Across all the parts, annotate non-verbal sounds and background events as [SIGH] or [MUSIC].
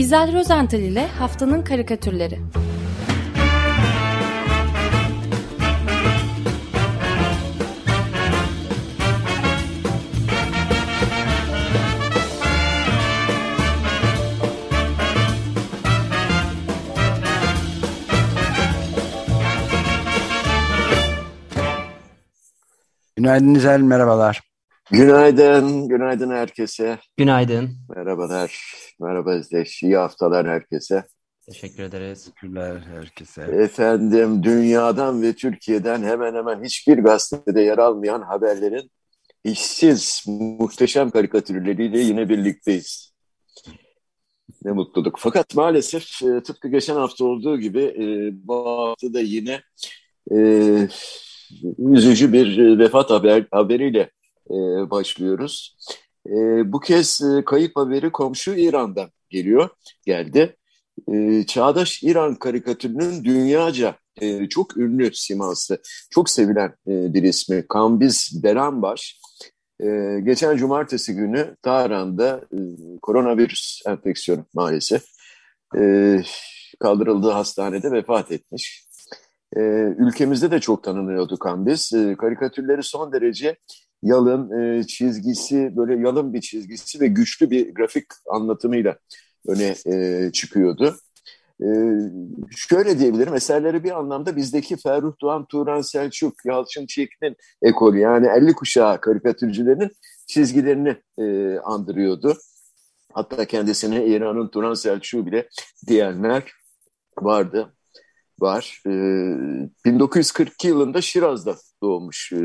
İzel Rozental ile Haftanın Karikatürleri Günaydın İzel, merhabalar. Günaydın, günaydın herkese. Günaydın. Merhabalar, merhaba Özdeş. İyi haftalar herkese. Teşekkür ederiz. Teşekkürler herkese. Efendim, dünyadan ve Türkiye'den hemen hemen hiçbir gazetede yer almayan haberlerin işsiz, muhteşem karikatürleriyle yine birlikteyiz. Ne mutluluk. Fakat maalesef e, tıpkı geçen hafta olduğu gibi e, bu hafta da yine e, üzücü bir vefat haber, haberiyle e, başlıyoruz. E, bu kez e, kayıp haberi komşu İran'dan geliyor, geldi. E, Çağdaş İran karikatürünün dünyaca e, çok ünlü siması, çok sevilen e, bir ismi Kambiz Beranbaş. E, geçen cumartesi günü Tahran'da e, koronavirüs enfeksiyonu maalesef e, kaldırıldığı hastanede vefat etmiş. E, ülkemizde de çok tanınıyordu Kambiz. E, karikatürleri son derece yalın e, çizgisi, böyle yalın bir çizgisi ve güçlü bir grafik anlatımıyla öne e, çıkıyordu. E, şöyle diyebilirim, eserleri bir anlamda bizdeki Ferruh Doğan, Turan Selçuk, Yalçın Çelik'in ekolü yani 50 kuşağı karikatürcülerinin çizgilerini e, andırıyordu. Hatta kendisine İran'ın Turan Selçuk'u bile diyenler vardı var. E, 1942 yılında Şiraz'da doğmuş e,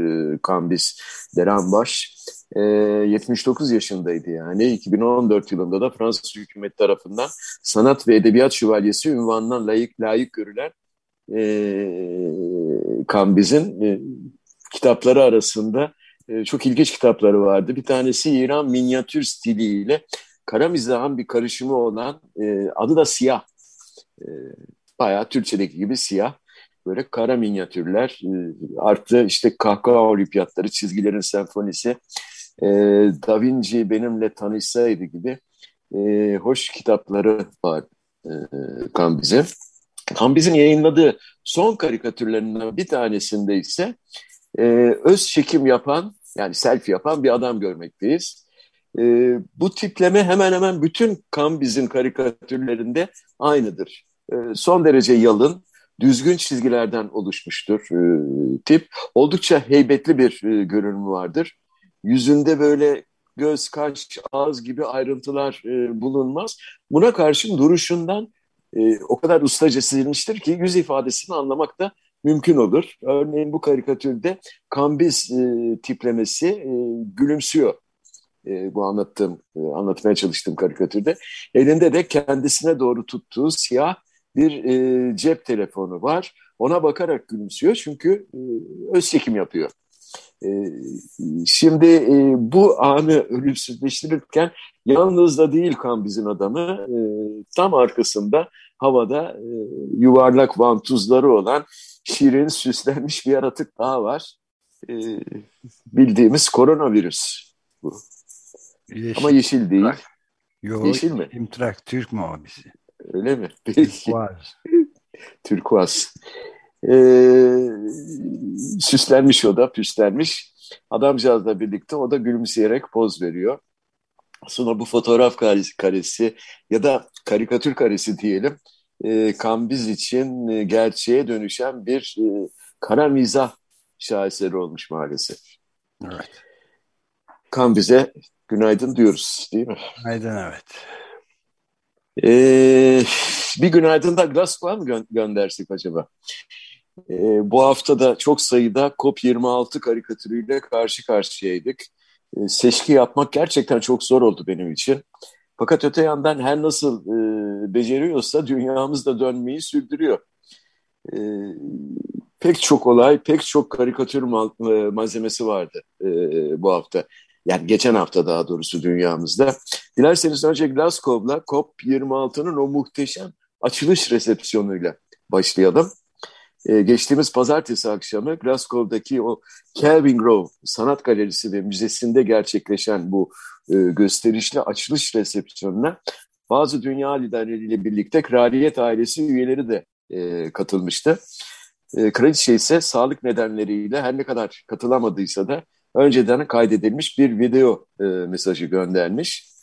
Kambiz Deranbaş. E, 79 yaşındaydı yani. 2014 yılında da Fransız hükümet tarafından sanat ve edebiyat şövalyesi ünvanından layık layık görülen e, Kambiz'in e, kitapları arasında e, çok ilginç kitapları vardı. Bir tanesi İran minyatür stiliyle kara mizahın bir karışımı olan e, adı da Siyah. E, bayağı Türkçedeki gibi siyah böyle kara minyatürler e, artı işte kahkaha olimpiyatları çizgilerin senfonisi e, Da Vinci benimle tanışsaydı gibi e, hoş kitapları var e, Kambiz'in. Kambiz'in yayınladığı son karikatürlerinden bir tanesinde ise e, öz çekim yapan yani selfie yapan bir adam görmekteyiz. E, bu tipleme hemen hemen bütün Kambiz'in karikatürlerinde aynıdır. E, son derece yalın, düzgün çizgilerden oluşmuştur e, tip. Oldukça heybetli bir e, görünümü vardır. Yüzünde böyle göz, kaş, ağız gibi ayrıntılar e, bulunmaz. Buna karşın duruşundan o kadar ustaca çizilmiştir ki yüz ifadesini anlamak da mümkün olur. Örneğin bu karikatürde kambiz tiplemesi e, gülümsüyor. E, bu anlattığım, e, anlatmaya çalıştığım karikatürde. Elinde de kendisine doğru tuttuğu siyah bir e, cep telefonu var. Ona bakarak gülümsüyor çünkü e, öz çekim yapıyor. E, şimdi e, bu anı ölümsüzleştirirken yalnız da değil Kambiz'in adamı e, tam arkasında havada e, yuvarlak vantuzları olan şirin süslenmiş bir yaratık daha var. E, bildiğimiz koronavirüs bu. Yeşil. Ama yeşil değil. Yok, yeşil mi? İmtrak Türk mavisi. Öyle mi? [LAUGHS] Türkuaz. Türkuaz. Ee, süslenmiş o da, püslenmiş. Adamcağızla birlikte o da gülümseyerek poz veriyor. Sonra bu fotoğraf karesi ya da karikatür karesi diyelim e, Kambiz için e, gerçeğe dönüşen bir e, kara mizah şaheseri olmuş maalesef. Evet. Kambiz'e günaydın diyoruz değil mi? Günaydın evet. Ee, bir günaydın da Glasgow'a mı gö göndersek acaba? Ee, bu hafta da çok sayıda COP26 karikatürüyle karşı karşıyaydık. Ee, seçki yapmak gerçekten çok zor oldu benim için. Fakat öte yandan her nasıl e, beceriyorsa dünyamız da dönmeyi sürdürüyor. E, pek çok olay, pek çok karikatür mal, e, malzemesi vardı e, bu hafta. Yani geçen hafta daha doğrusu dünyamızda. Dilerseniz önce Glasgow'la COP26'nın o muhteşem açılış resepsiyonuyla başlayalım. Ee, geçtiğimiz pazartesi akşamı Glasgow'daki o Kelvin Grove Sanat Galerisi ve Müzesi'nde gerçekleşen bu e, gösterişli açılış resepsiyonuna bazı dünya liderleriyle birlikte kraliyet ailesi üyeleri de e, katılmıştı. E, kraliçe ise sağlık nedenleriyle her ne kadar katılamadıysa da önceden kaydedilmiş bir video e, mesajı göndermiş.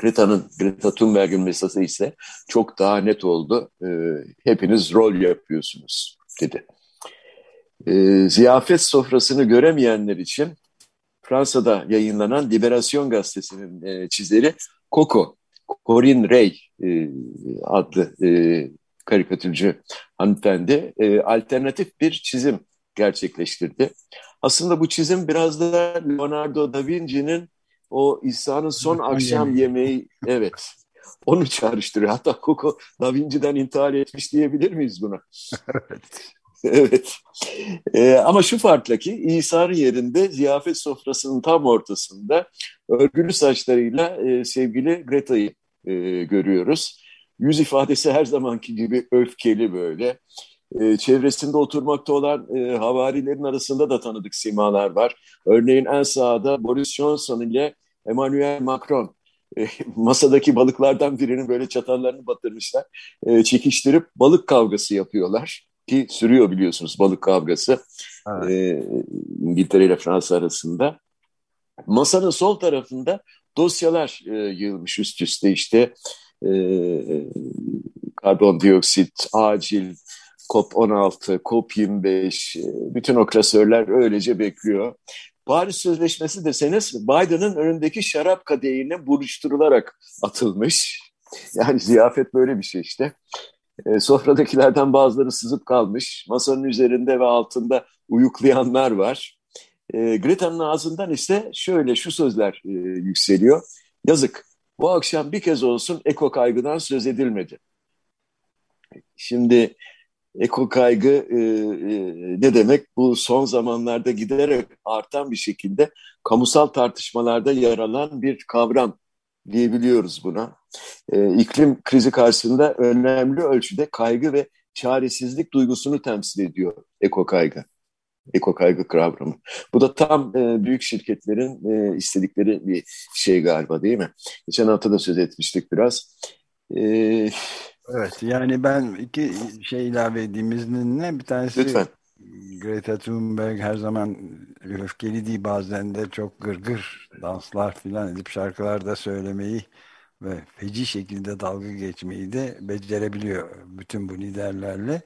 Greta'nın, Greta Thunberg'in mesajı ise çok daha net oldu. E, hepiniz rol yapıyorsunuz dedi. E, ziyafet sofrasını göremeyenler için Fransa'da yayınlanan Liberasyon Gazetesi'nin e, çizeri Coco, Corinne Ray e, adlı e, karikatürcü hanımefendi e, alternatif bir çizim gerçekleştirdi. Aslında bu çizim biraz da Leonardo da Vinci'nin o İsa'nın son akşam yemeği evet onu çağrıştırıyor. Hatta Coco Da Vinci'den intihar etmiş diyebilir miyiz buna? evet. [LAUGHS] evet. Ee, ama şu farkla ki İsa'nın yerinde ziyafet sofrasının tam ortasında örgülü saçlarıyla e, sevgili Greta'yı e, görüyoruz. Yüz ifadesi her zamanki gibi öfkeli böyle. E, çevresinde oturmakta olan e, havarilerin arasında da tanıdık simalar var. Örneğin en sağda Boris Johnson ile Emmanuel Macron e, [LAUGHS] masadaki balıklardan birinin böyle çatallarını batırmışlar. E, çekiştirip balık kavgası yapıyorlar ki sürüyor biliyorsunuz balık kavgası evet. e, İngiltere ile Fransa arasında. Masanın sol tarafında dosyalar e, yığılmış üst üste işte e, karbondioksit, acil, COP16, COP25 e, bütün o klasörler öylece bekliyor. Paris Sözleşmesi deseniz Biden'ın önündeki şarap kadehine buruşturularak atılmış. Yani ziyafet böyle bir şey işte. E, sofradakilerden bazıları sızıp kalmış. Masanın üzerinde ve altında uyuklayanlar var. E, Greta'nın ağzından ise şöyle şu sözler e, yükseliyor. Yazık bu akşam bir kez olsun eko kaygıdan söz edilmedi. Şimdi eko kaygı e, e, ne demek? Bu son zamanlarda giderek artan bir şekilde kamusal tartışmalarda yer alan bir kavram diyebiliyoruz buna. E, iklim krizi karşısında önemli ölçüde kaygı ve çaresizlik duygusunu temsil ediyor eko kaygı. Eko kaygı kavramı. Bu da tam e, büyük şirketlerin e, istedikleri bir şey galiba değil mi? Geçen hafta da söz etmiştik biraz. E, evet yani ben iki şey ilave edeyim izninle bir tanesi Lütfen. Greta Thunberg her zaman öfkeli değil bazen de çok gırgır danslar filan edip şarkılar da söylemeyi ve feci şekilde dalga geçmeyi de becerebiliyor bütün bu liderlerle.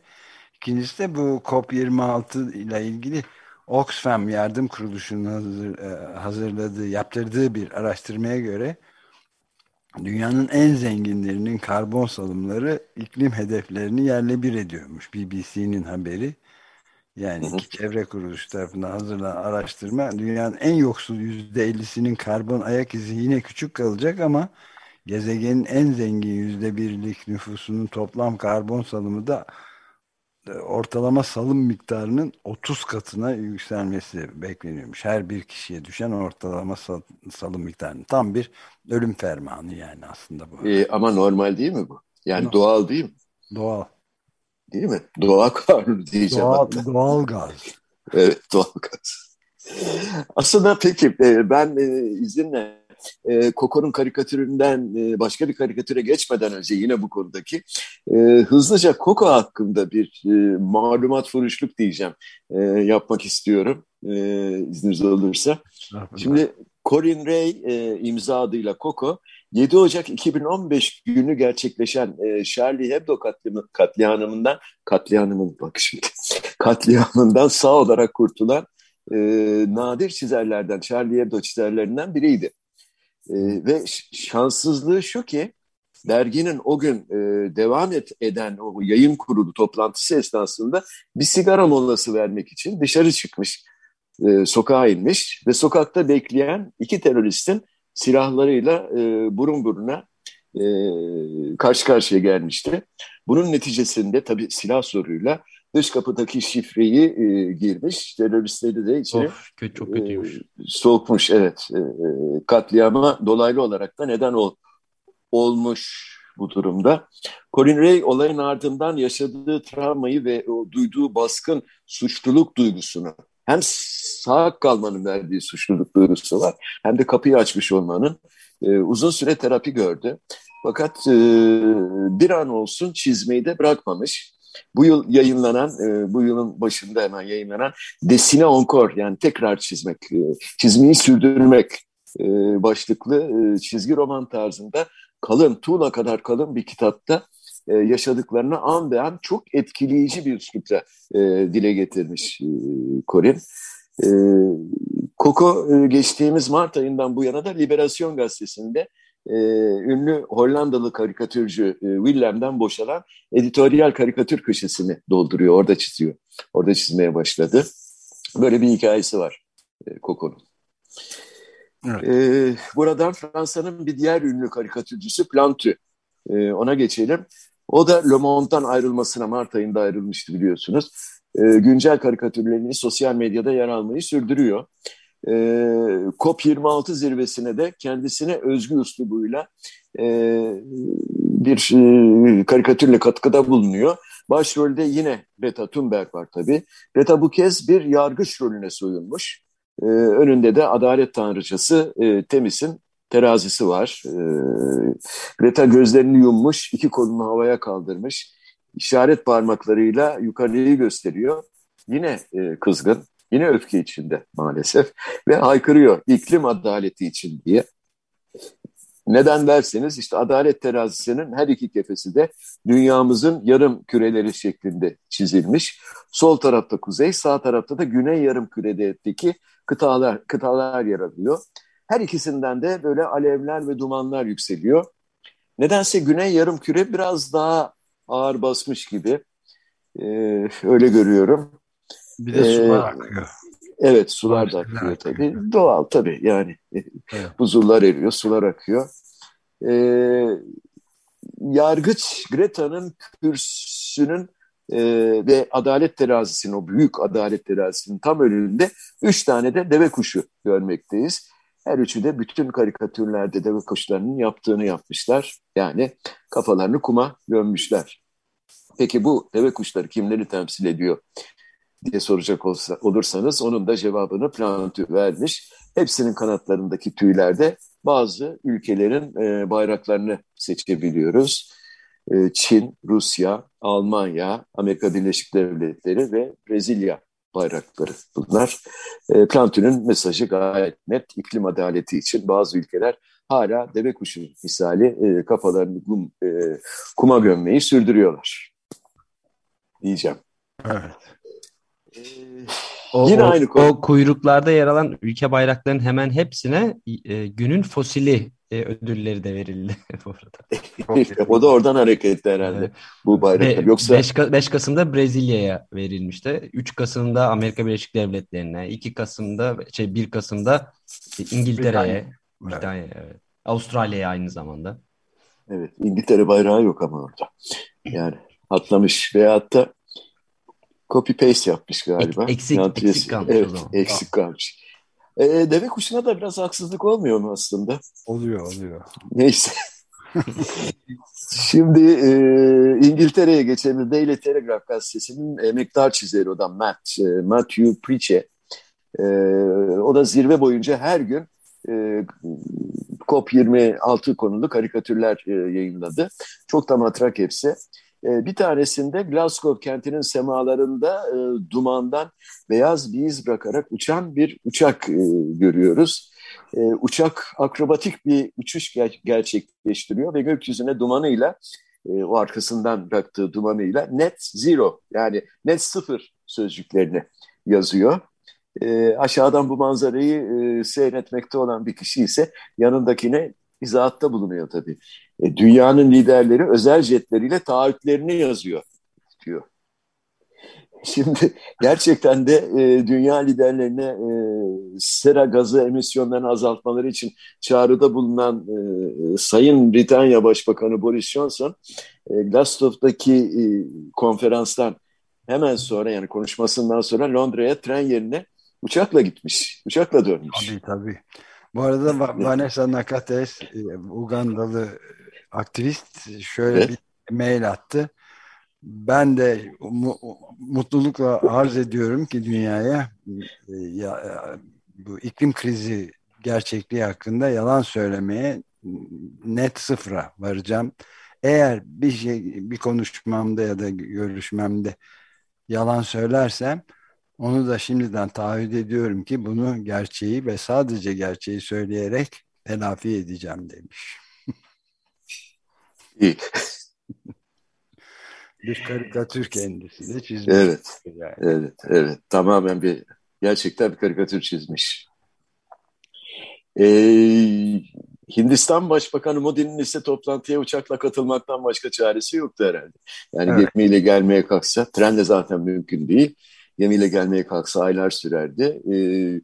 İkincisi de bu COP26 ile ilgili Oxfam Yardım Kuruluşu'nun hazır, e, hazırladığı, yaptırdığı bir araştırmaya göre dünyanın en zenginlerinin karbon salımları iklim hedeflerini yerle bir ediyormuş. BBC'nin haberi. Yani iki çevre kuruluşu tarafından hazırlanan araştırma dünyanın en yoksul %50'sinin karbon ayak izi yine küçük kalacak ama gezegenin en zengin %1'lik nüfusunun toplam karbon salımı da ortalama salım miktarının 30 katına yükselmesi bekleniyormuş. Her bir kişiye düşen ortalama salım miktarının. Tam bir ölüm fermanı yani aslında bu. Ee, ama normal değil mi bu? Yani Nasıl? doğal değil mi? Doğal. Değil mi? Doğal [LAUGHS] kanun diyeceğim. Doğal, doğal gaz. evet doğal gaz. Aslında peki e, ben e, izinle e, Koko'nun karikatüründen e, başka bir karikatüre geçmeden önce yine bu konudaki e, hızlıca Koko hakkında bir e, malumat furuşluk diyeceğim e, yapmak istiyorum e, izniniz olursa. Şimdi Corin Ray e, imza adıyla Koko 7 Ocak 2015 günü gerçekleşen e, Charlie Hebdo katliamı, katliamından katliamının bak şimdi [LAUGHS] katliamından sağ olarak kurtulan e, nadir çizerlerden Charlie Hebdo çizerlerinden biriydi. E, ve şanssızlığı şu ki derginin o gün e, devam et, eden o yayın kurulu toplantısı esnasında bir sigara molası vermek için dışarı çıkmış, e, sokağa inmiş ve sokakta bekleyen iki teröristin silahlarıyla e, burun buruna e, karşı karşıya gelmişti. Bunun neticesinde tabii silah soruyla dış kapıdaki şifreyi e, girmiş. Teröristleri de içeri of, kötü, çok kötüymüş. E, sokmuş evet. E, katliama dolaylı olarak da neden ol, olmuş bu durumda. Colin Ray olayın ardından yaşadığı travmayı ve o duyduğu baskın suçluluk duygusunu hem sağ kalmanın verdiği suçluluk duygusu var hem de kapıyı açmış olmanın e, uzun süre terapi gördü. Fakat e, bir an olsun çizmeyi de bırakmamış. Bu yıl yayınlanan, e, bu yılın başında hemen yayınlanan Desine Encore yani tekrar çizmek, e, çizmeyi sürdürmek e, başlıklı e, çizgi roman tarzında kalın, tuğla kadar kalın bir kitapta e, yaşadıklarını an be an çok etkileyici bir üslupla e, dile getirmiş e. E, Coco e, geçtiğimiz Mart ayından bu yana da Liberasyon Gazetesi'nde e, ünlü Hollandalı karikatürcü e, Willem'den boşalan editoryal karikatür köşesini dolduruyor. Orada çiziyor. Orada çizmeye başladı. Böyle bir hikayesi var e, Coco'nun. Evet. E, buradan Fransa'nın bir diğer ünlü karikatürcüsü Plantu. E, ona geçelim. O da Le Monde'dan ayrılmasına Mart ayında ayrılmıştı biliyorsunuz. E, güncel karikatürlerini sosyal medyada yer almayı sürdürüyor. E, COP26 zirvesine de kendisine özgü üslubuyla e, bir e, karikatürle katkıda bulunuyor. Başrolde yine Greta Thunberg var tabii. Greta bu kez bir yargıç rolüne soyunmuş. E, önünde de adalet tanrıçası e, Temis'in terazisi var. E, Greta gözlerini yummuş, iki kolunu havaya kaldırmış. işaret parmaklarıyla yukarıyı gösteriyor. Yine e, kızgın, yine öfke içinde maalesef ve haykırıyor iklim adaleti için diye. Neden derseniz işte adalet terazisinin her iki kefesi de dünyamızın yarım küreleri şeklinde çizilmiş. Sol tarafta kuzey, sağ tarafta da güney yarım küredeki kıtalar, kıtalar yer alıyor. Her ikisinden de böyle alevler ve dumanlar yükseliyor. Nedense güney yarım küre biraz daha ağır basmış gibi. Ee, öyle görüyorum. Bir de sular ee, akıyor. Evet sular da akıyor tabii. Doğal tabii yani. Evet. [LAUGHS] Buzullar eriyor, sular akıyor. Ee, yargıç Greta'nın kürsünün e, ve adalet terazisinin, o büyük adalet terazisinin tam önünde üç tane de deve kuşu görmekteyiz. Her üçü de bütün karikatürlerde deve kuşlarının yaptığını yapmışlar. Yani kafalarını kuma gömmüşler. Peki bu deve kuşları kimleri temsil ediyor diye soracak olsa, olursanız onun da cevabını Plantü vermiş. Hepsinin kanatlarındaki tüylerde bazı ülkelerin e, bayraklarını seçebiliyoruz. E, Çin, Rusya, Almanya, Amerika Birleşik Devletleri ve Brezilya bayrakları bunlar. E, Plantün'ün mesajı gayet net. İklim adaleti için bazı ülkeler hala deve kuşu misali e, kafalarını kum, e, kuma gömmeyi sürdürüyorlar. Diyeceğim. Evet. Ee, o, Yine o, aynı konu. O kuyruklarda yer alan ülke bayraklarının hemen hepsine e, günün fosili e, ödülleri de verildi [LAUGHS] bu arada. [LAUGHS] o da oradan hareketli herhalde evet. bu bayraklar. Yoksa 5, 5 Kasım'da Brezilya'ya verilmişti. 3 Kasım'da Amerika Birleşik Devletleri'ne, 2 Kasım'da şey 1 Kasım'da İngiltere'ye, Britanya, evet. evet. Avustralya'ya aynı zamanda. Evet, İngiltere bayrağı yok ama orada. Yani atlamış veyahut da copy paste yapmış galiba. Eksik, eksik kalmış evet, o zaman. Eksik kalmış. E, deve kuşuna da biraz haksızlık olmuyor mu aslında? Oluyor, oluyor. Neyse. [LAUGHS] Şimdi e, İngiltere'ye geçelim. Daily Telegraph gazetesinin emektar çizeri o da Matt, e, Matthew Preach'e. E, o da zirve boyunca her gün e, COP26 konulu karikatürler e, yayınladı. Çok da matrak hepsi. E, bir tanesinde Glasgow kentinin semalarında e, dumandan beyaz bir iz bırakarak uçan bir uçak e, görüyoruz. E, uçak akrobatik bir uçuş ger gerçekleştiriyor ve gökyüzüne dumanıyla o arkasından bıraktığı dumanıyla net zero yani net sıfır sözcüklerini yazıyor. E, aşağıdan bu manzarayı e, seyretmekte olan bir kişi ise yanındakine izahatta bulunuyor tabii. E, dünyanın liderleri özel jetleriyle taahhütlerini yazıyor diyor. Şimdi gerçekten de e, dünya liderlerine e, sera gazı emisyonlarını azaltmaları için çağrıda bulunan e, Sayın Britanya Başbakanı Boris Johnson e, Glasgow'daki e, konferanstan hemen sonra yani konuşmasından sonra Londra'ya tren yerine uçakla gitmiş. Uçakla dönmüş. Tabii tabii. Bu arada Vanessa Nakates, e, Ugandalı aktivist şöyle evet. bir mail attı. Ben de mu mutlulukla arz ediyorum ki dünyaya e, ya, e, bu iklim krizi gerçekliği hakkında yalan söylemeye net sıfıra varacağım. Eğer bir şey bir konuşmamda ya da görüşmemde yalan söylersem onu da şimdiden taahhüt ediyorum ki bunu gerçeği ve sadece gerçeği söyleyerek telafi edeceğim demiş. İyi. [LAUGHS] bir karikatür kendisi de çizmiş. Evet, yani. evet, evet. Tamamen bir, gerçekten bir karikatür çizmiş. Ee, Hindistan Başbakanı Modi'nin ise toplantıya uçakla katılmaktan başka çaresi yoktu herhalde. Yani evet. gemiyle gelmeye kalksa, tren de zaten mümkün değil. Gemiyle gelmeye kalksa aylar sürerdi. Ee,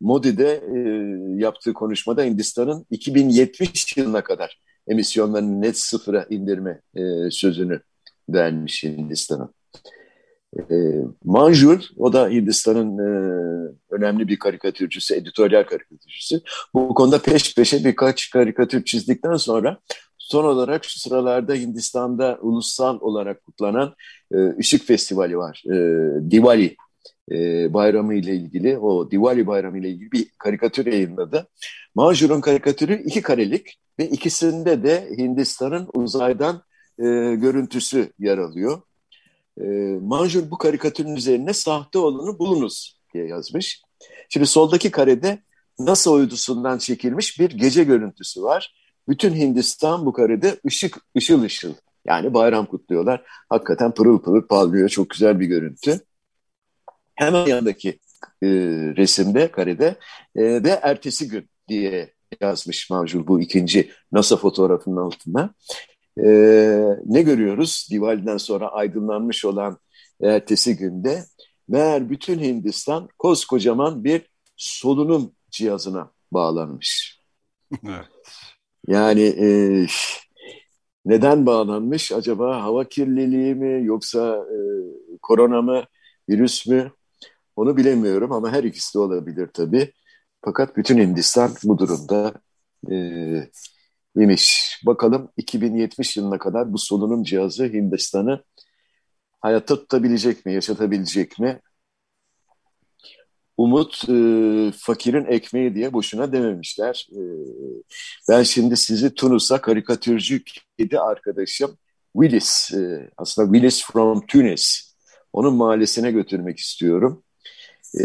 Modi de e, yaptığı konuşmada Hindistan'ın 2070 yılına kadar emisyonlarını net sıfıra indirme e, sözünü vermiş Hindistan'a. E, Manjul, o da Hindistan'ın e, önemli bir karikatürcüsü, editoryal karikatürcüsü. Bu konuda peş peşe birkaç karikatür çizdikten sonra son olarak şu sıralarda Hindistan'da ulusal olarak kutlanan e, Işık Festivali var. E, Diwali e, bayramı ile ilgili, o Diwali bayramı ile ilgili bir karikatür yayınladı. Manjur'un karikatürü iki karelik ve ikisinde de Hindistan'ın uzaydan e, görüntüsü yer alıyor. E, Manjur bu karikatürün üzerine sahte olanı bulunuz diye yazmış. Şimdi soldaki karede NASA uydusundan çekilmiş bir gece görüntüsü var. Bütün Hindistan bu karede ışık ışıl ışıl. Yani bayram kutluyorlar. Hakikaten pırıl pırıl parlıyor. Çok güzel bir görüntü. Hemen yanındaki e, resimde, karede e, ve ertesi gün diye yazmış Mavcul bu ikinci NASA fotoğrafının altına. E, ne görüyoruz? Diwali'den sonra aydınlanmış olan ertesi günde meğer bütün Hindistan koskocaman bir solunum cihazına bağlanmış. Evet. Yani e, neden bağlanmış? Acaba hava kirliliği mi yoksa e, korona mı, virüs mü? Onu bilemiyorum ama her ikisi de olabilir tabii. Fakat bütün Hindistan bu durumda e. Bakalım 2070 yılına kadar bu solunum cihazı Hindistan'ı hayatta tutabilecek mi, yaşatabilecek mi? Umut e, fakirin ekmeği diye boşuna dememişler. E, ben şimdi sizi Tunus'a karikatürcü kedi arkadaşım Willis, e, aslında Willis from Tunis, onun mahallesine götürmek istiyorum e,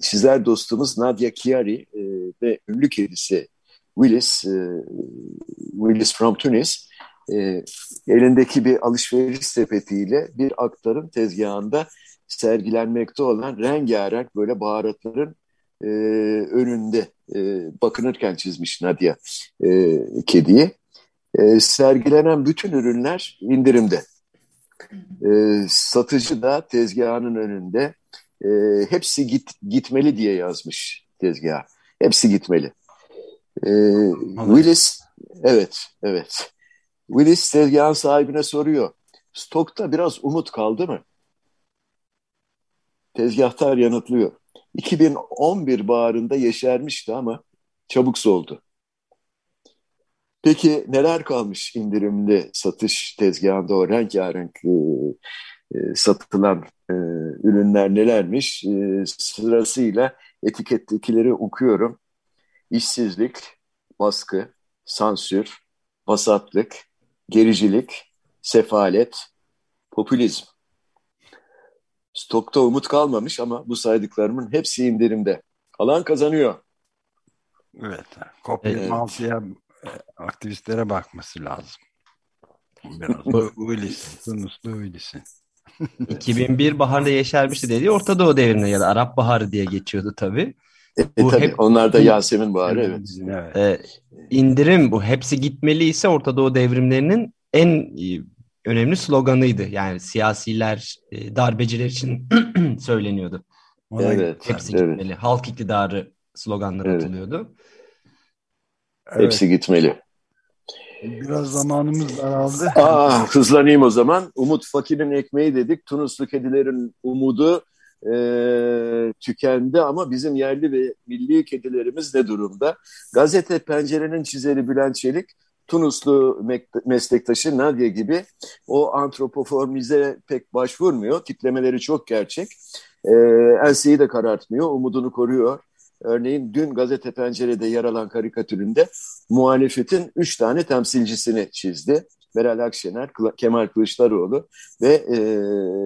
çizer dostumuz Nadia Chiari e, ve ünlü kedisi Willis, e, Willis from Tunis e, elindeki bir alışveriş sepetiyle bir aktarın tezgahında sergilenmekte olan rengarenk böyle baharatların önünde bakınırken çizmiş Nadia e, kediyi. Sergilenen bütün ürünler indirimde. Satıcı da tezgahının önünde e, hepsi git, gitmeli diye yazmış tezgah. Hepsi gitmeli. E, Willis, evet, evet. Willis tezgahın sahibine soruyor. Stokta biraz umut kaldı mı? Tezgahtar yanıtlıyor. 2011 baharında yeşermişti ama çabuk soldu. Peki neler kalmış indirimli satış tezgahında o rengarenk e, e, satılan e, ürünler nelermiş? E, sırasıyla etikettekileri okuyorum. İşsizlik, baskı, sansür, vasatlık, gericilik, sefalet, popülizm. Stokta umut kalmamış ama bu saydıklarımın hepsi indirimde. Alan kazanıyor. Evet. Kopya evet. mafya e, aktivistlere bakması lazım. Biraz Willis, Tunuslu Willis'in. 2001 baharında yeşermişti dediği Orta Doğu devrinde ya da Arap Baharı diye geçiyordu tabii. E, bu tabii hep, onlar da Yasemin Baharı evet. evet. E, indirim bu hepsi gitmeliyse Orta Doğu devrimlerinin en e, önemli sloganıydı. Yani siyasiler, e, darbeciler için [CLEARS THROAT] söyleniyordu. evet. Hepsi evet. gitmeli. Halk iktidarı sloganları evet. atılıyordu. Evet. Hepsi gitmeli. Biraz zamanımız daraldı. Aa, hızlanayım o zaman. Umut Fakir'in ekmeği dedik. Tunuslu kedilerin umudu e, tükendi ama bizim yerli ve milli kedilerimiz ne durumda? Gazete Pencere'nin çizeri Bülent Çelik, Tunuslu meslektaşı Nadia gibi o antropoformize pek başvurmuyor. Tiplemeleri çok gerçek. E, enseyi de karartmıyor, umudunu koruyor. Örneğin dün Gazete Pencere'de yer alan karikatüründe muhalefetin üç tane temsilcisini çizdi. Meral Akşener, Kemal Kılıçdaroğlu ve e,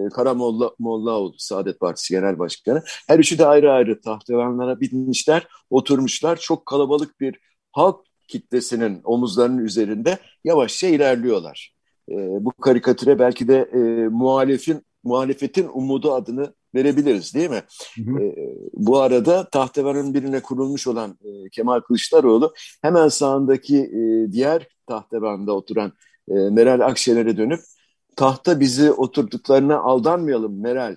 Kara Molla, Mollaoğlu, Saadet Partisi Genel Başkanı. Her üçü de ayrı ayrı tahtevanlara binmişler, oturmuşlar. Çok kalabalık bir halk kitlesinin omuzlarının üzerinde yavaşça ilerliyorlar. E, bu karikatüre belki de e, muhalefin muhalefetin umudu adını verebiliriz değil mi? Hı hı. E, bu arada tahtevanın birine kurulmuş olan e, Kemal Kılıçdaroğlu hemen sağındaki e, diğer tahtevanda oturan e, Meral Akşener'e dönüp tahta bizi oturduklarına aldanmayalım Meral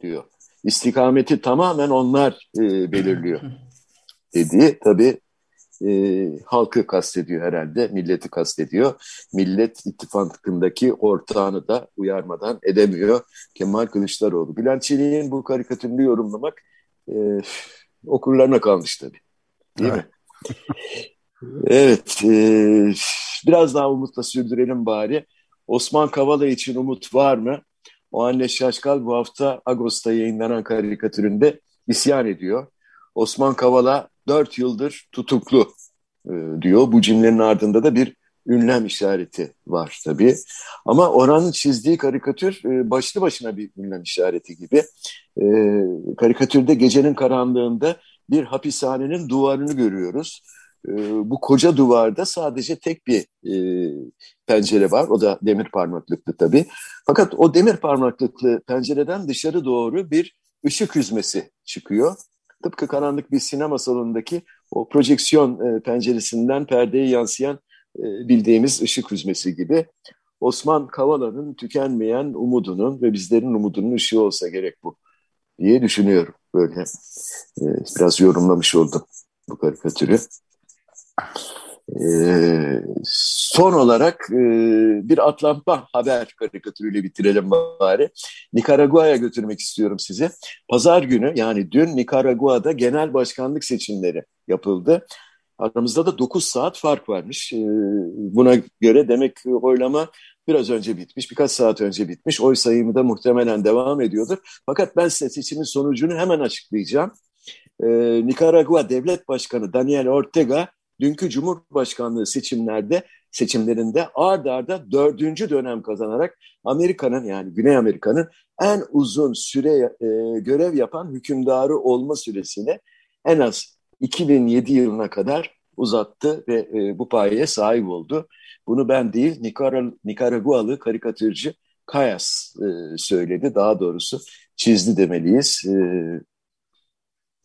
diyor. İstikameti tamamen onlar e, belirliyor dediği tabii e, halkı kastediyor herhalde, milleti kastediyor. Millet ittifakındaki ortağını da uyarmadan edemiyor Kemal Kılıçdaroğlu. Bülent Çelik'in bu karikatürünü yorumlamak e, okurlarına kalmış tabii. Değil evet. mi? evet, e, biraz daha umutla sürdürelim bari. Osman Kavala için umut var mı? O anne Şaşkal bu hafta Ağustos'ta yayınlanan karikatüründe isyan ediyor. Osman Kavala dört yıldır tutuklu e, diyor. Bu cümlenin ardında da bir ünlem işareti var tabii. Ama Orhan'ın çizdiği karikatür e, başlı başına bir ünlem işareti gibi. E, karikatürde gecenin karanlığında bir hapishanenin duvarını görüyoruz. E, bu koca duvarda sadece tek bir e, pencere var. O da demir parmaklıklı tabii. Fakat o demir parmaklıklı pencereden dışarı doğru bir ışık hüzmesi çıkıyor tıpkı karanlık bir sinema salonundaki o projeksiyon e, penceresinden perdeye yansıyan e, bildiğimiz ışık hüzmesi gibi. Osman Kavala'nın tükenmeyen umudunun ve bizlerin umudunun ışığı olsa gerek bu diye düşünüyorum. Böyle e, biraz yorumlamış oldum bu karikatürü. Ee, son olarak e, bir atlanma haber karikatürüyle bitirelim bari. Nikaragua'ya götürmek istiyorum sizi. Pazar günü yani dün Nikaragua'da genel başkanlık seçimleri yapıldı. Aramızda da 9 saat fark varmış. Ee, buna göre demek ki oylama biraz önce bitmiş, birkaç saat önce bitmiş. Oy sayımı da muhtemelen devam ediyordur. Fakat ben size seçimin sonucunu hemen açıklayacağım. Ee, Nikaragua Devlet Başkanı Daniel Ortega dünkü Cumhurbaşkanlığı seçimlerde seçimlerinde ard arda dördüncü dönem kazanarak Amerika'nın yani Güney Amerika'nın en uzun süre e, görev yapan hükümdarı olma süresini en az 2007 yılına kadar uzattı ve e, bu payeye sahip oldu. Bunu ben değil Nikaragualı karikatürcü Kayas e, söyledi. Daha doğrusu çizdi demeliyiz. E,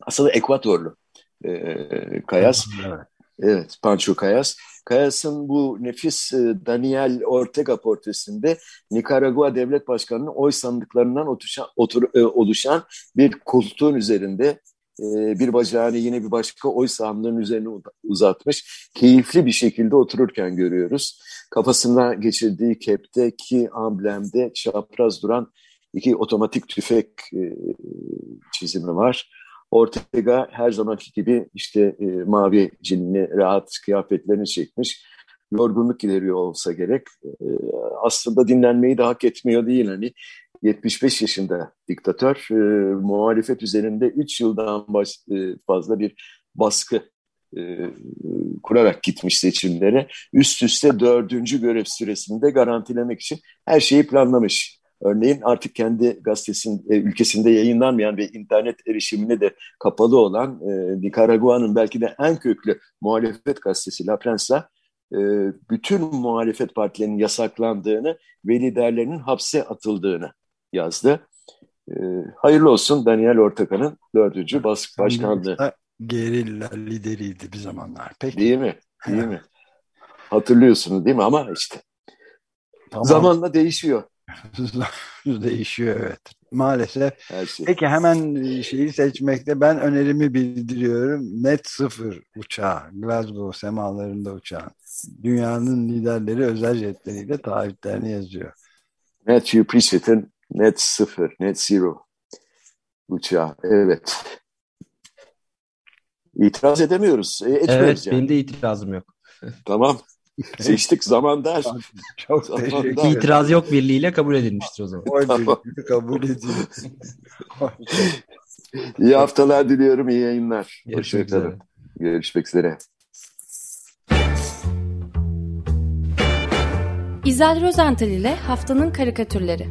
aslında Ekvatorlu e, Kayas. Evet. Evet, Pancho Kayas. Kayas'ın bu nefis e, Daniel Ortega portresinde Nikaragua Devlet Başkanı'nın oy sandıklarından otuşan, otur, e, oluşan bir koltuğun üzerinde e, bir bacağını yine bir başka oy sandığının üzerine uzatmış. Keyifli bir şekilde otururken görüyoruz. Kafasında geçirdiği kepteki amblemde çapraz duran iki otomatik tüfek çizimi var Ortega her zamanki gibi işte e, mavi cinli rahat kıyafetlerini çekmiş. Yorgunluk gideriyor olsa gerek. E, aslında dinlenmeyi de hak etmiyor değil. Hani 75 yaşında diktatör e, muhalefet üzerinde 3 yıldan baş, e, fazla bir baskı e, kurarak gitmiş seçimlere. Üst üste dördüncü görev süresinde garantilemek için her şeyi planlamış. Örneğin artık kendi gazetesinin e, ülkesinde yayınlanmayan ve internet erişimine de kapalı olan e, Nikaragua'nın belki de en köklü muhalefet gazetesi La Prensa e, bütün muhalefet partilerinin yasaklandığını ve liderlerinin hapse atıldığını yazdı. E, hayırlı olsun Daniel Ortaka'nın dördüncü bas başkanlığı. Gerilla lideriydi bir zamanlar. Peki. Değil mi? Değil mi? Hatırlıyorsunuz değil mi? Ama işte tamam. zamanla değişiyor. [LAUGHS] Değişiyor evet. Maalesef. Şey. Peki hemen e, şeyi seçmekte ben önerimi bildiriyorum. Net sıfır uçağı. Glasgow semalarında uçağın. Dünyanın liderleri özel jetleriyle taahhütlerini yazıyor. Matthew Pritchett'in net sıfır, net zero uçağı. Evet. İtiraz edemiyoruz. E, evet, yani. benim de itirazım yok. tamam. [LAUGHS] Seçtik zaman der. Çok zaman. İtiraz yok birliğiyle kabul edilmiştir o zaman. Oy tamam. kabul edildi. iyi haftalar diliyorum, iyi yayınlar. Hoşçakalın. Görüşmek üzere. İzel Rozental ile Haftanın Karikatürleri.